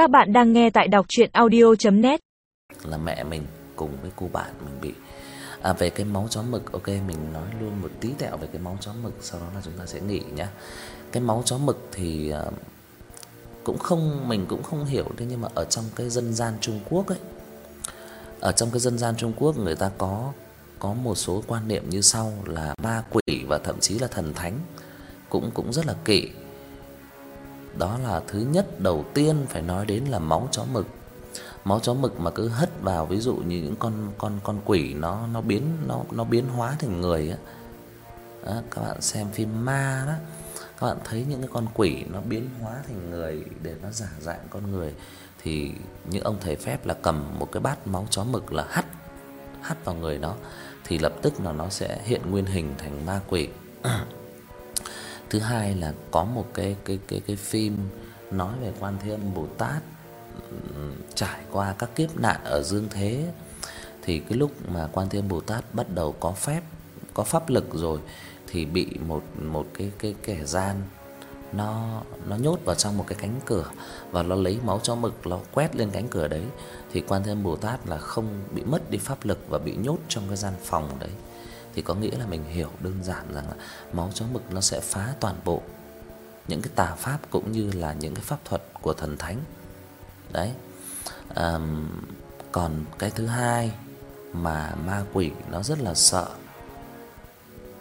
Các bạn đang nghe tại đọc audio net là mẹ mình cùng với cô bạn mình bị à, về cái máu chó mực ok mình nói luôn một tí tẹo về cái máu chó mực sau đó là chúng ta sẽ nghỉ nhá cái máu chó mực thì uh, cũng không mình cũng không hiểu thế nhưng mà ở trong cái dân gian Trung Quốc ấy ở trong cái dân gian Trung Quốc người ta có có một số quan niệm như sau là ma quỷ và thậm chí là thần thánh cũng cũng rất là kỵ. Đó là thứ nhất đầu tiên phải nói đến là máu chó mực. Máu chó mực mà cứ hất vào ví dụ như những con con con quỷ nó nó biến nó nó biến hóa thành người á. Đó, các bạn xem phim ma đó, các bạn thấy những cái con quỷ nó biến hóa thành người để nó giả dạng con người thì những ông thầy phép là cầm một cái bát máu chó mực là hắt hắt vào người nó thì lập tức là nó sẽ hiện nguyên hình thành ma quỷ. Thứ hai là có một cái cái cái cái phim nói về Quan Thế Âm Bồ Tát trải qua các kiếp nạn ở dương thế thì cái lúc mà Quan Thế Âm Bồ Tát bắt đầu có phép, có pháp lực rồi thì bị một một cái cái kẻ gian nó nó nhốt vào trong một cái cánh cửa và nó lấy máu cho mực nó quét lên cánh cửa đấy thì Quan Thế Âm Bồ Tát là không bị mất đi pháp lực và bị nhốt trong cái gian phòng đấy. Thì có nghĩa là mình hiểu đơn giản rằng là máu chó mực nó sẽ phá toàn bộ những cái tà pháp cũng như là những cái pháp thuật của thần thánh. Đấy. Ờm còn cái thứ hai mà ma quỷ nó rất là sợ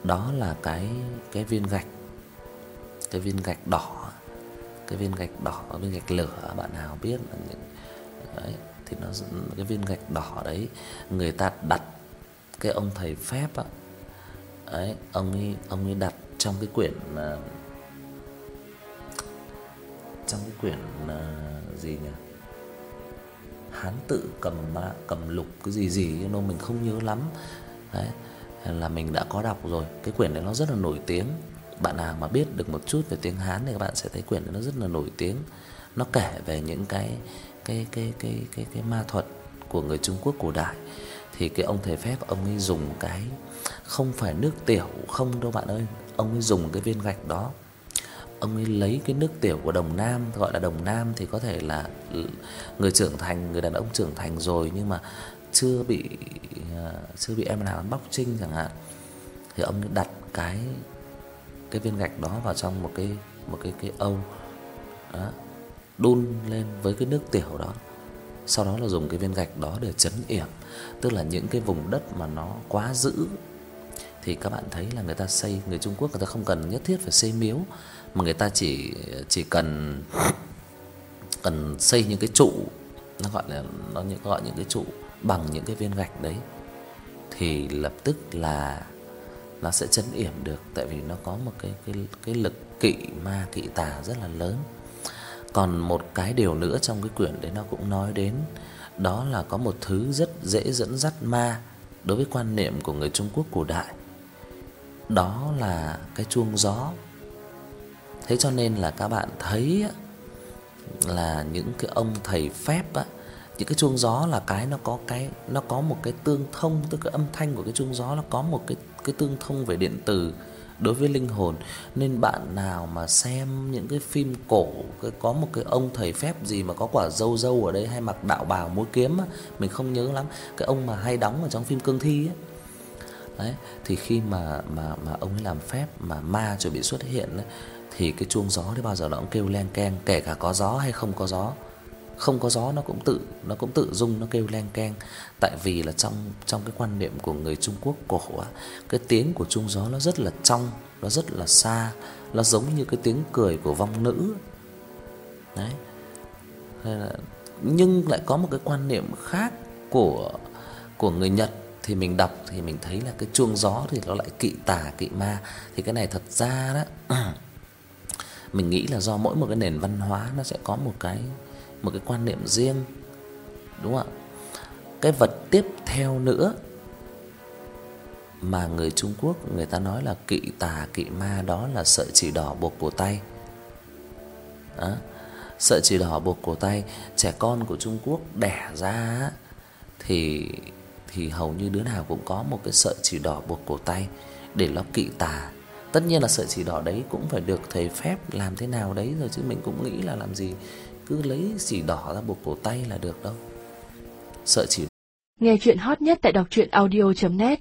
đó là cái cái viên gạch. Cái viên gạch đỏ. Cái viên gạch đỏ, viên gạch lửa bạn nào biết là những đấy thì nó cái viên gạch đỏ đấy người ta đặt cái ông thầy phép á. Ấy, ông ấy ông ấy đặt trong cái quyển uh, trong cái quyển uh, gì nhỉ? Hán tự cầm ma, cầm lục cái gì gì nhưng mà mình không nhớ lắm. Đấy, là mình đã có đọc rồi. Cái quyển này nó rất là nổi tiếng. Bạn nào mà biết được một chút về tiếng Hán thì các bạn sẽ thấy quyển này nó rất là nổi tiếng. Nó kể về những cái cái cái cái cái cái ma thuật của người Trung Quốc cổ đại thì cái ông thầy phép ông ấy dùng cái không phải nước tiểu không đâu bạn ơi, ông ấy dùng cái viên gạch đó. Ông ấy lấy cái nước tiểu của đồng nam, gọi là đồng nam thì có thể là người trưởng thành, người đàn ông trưởng thành rồi nhưng mà chưa bị à, chưa bị em nào bóc trinh chẳng hạn. Thì ông ấy đặt cái cái viên gạch đó vào trong một cái một cái cái âu. Đó, đun lên với cái nước tiểu đó. Sau đó là dùng cái viên gạch đó để trấn yểm, tức là những cái vùng đất mà nó quá dữ thì các bạn thấy là người ta xây người Trung Quốc người ta không cần nhất thiết phải xây miếu mà người ta chỉ chỉ cần cần xây những cái trụ nó gọi là nó những gọi những cái trụ bằng những cái viên gạch đấy thì lập tức là nó sẽ trấn yểm được tại vì nó có một cái cái cái lực kỵ ma kỵ tà rất là lớn. Còn một cái điều nữa trong cái quyển đấy nó cũng nói đến đó là có một thứ rất dễ dẫn dắt ma đối với quan niệm của người Trung Quốc cổ đại. Đó là cái chuông gió. Thế cho nên là các bạn thấy là những cái ông thầy phép á, những cái chuông gió là cái nó có cái nó có một cái tương thông tức cái âm thanh của cái chuông gió nó có một cái cái tương thông về điện từ đối với linh hồn nên bạn nào mà xem những cái phim cổ cái có một cái ông thầy phép gì mà có quả dâu dâu ở đây hay mặc đạo bào múa kiếm á, mình không nhớ lắm, cái ông mà hay đóng ở trong phim cương thi ấy. Đấy, thì khi mà mà mà ông ấy làm phép mà ma chuẩn bị xuất hiện ấy, thì cái chuông gió đấy bao giờ nó cũng kêu len keng kể cả có gió hay không có gió. Không có gió nó cũng tự nó cũng tự rung nó kêu leng keng. Tại vì là trong trong cái quan niệm của người Trung Quốc cổ á, cái tiếng của trung gió nó rất là trong, nó rất là xa, nó giống như cái tiếng cười của vong nữ. Đấy. Là nhưng lại có một cái quan niệm khác của của người Nhật thì mình đọc thì mình thấy là cái chuông gió thì nó lại kỵ tà kỵ ma thì cái này thật ra đó mình nghĩ là do mỗi một cái nền văn hóa nó sẽ có một cái một cái quan niệm riêng. Đúng không ạ? Cái vật tiếp theo nữa mà người Trung Quốc người ta nói là kỵ tà kỵ ma đó là sợi chỉ đỏ buộc cổ tay. Đó. Sợi chỉ đỏ buộc cổ tay, trẻ con của Trung Quốc đẻ ra thì thì hầu như đứa nào cũng có một cái sợi chỉ đỏ buộc cổ tay để nó kỵ tà. Tất nhiên là sợi chỉ đỏ đấy cũng phải được thầy phép làm thế nào đấy rồi chứ mình cũng nghĩ là làm gì cứ lấy chỉ đỏ ra buộc cổ tay là được đâu. Sợi chỉ Nghe chuyện hot nhất tại đọc audio net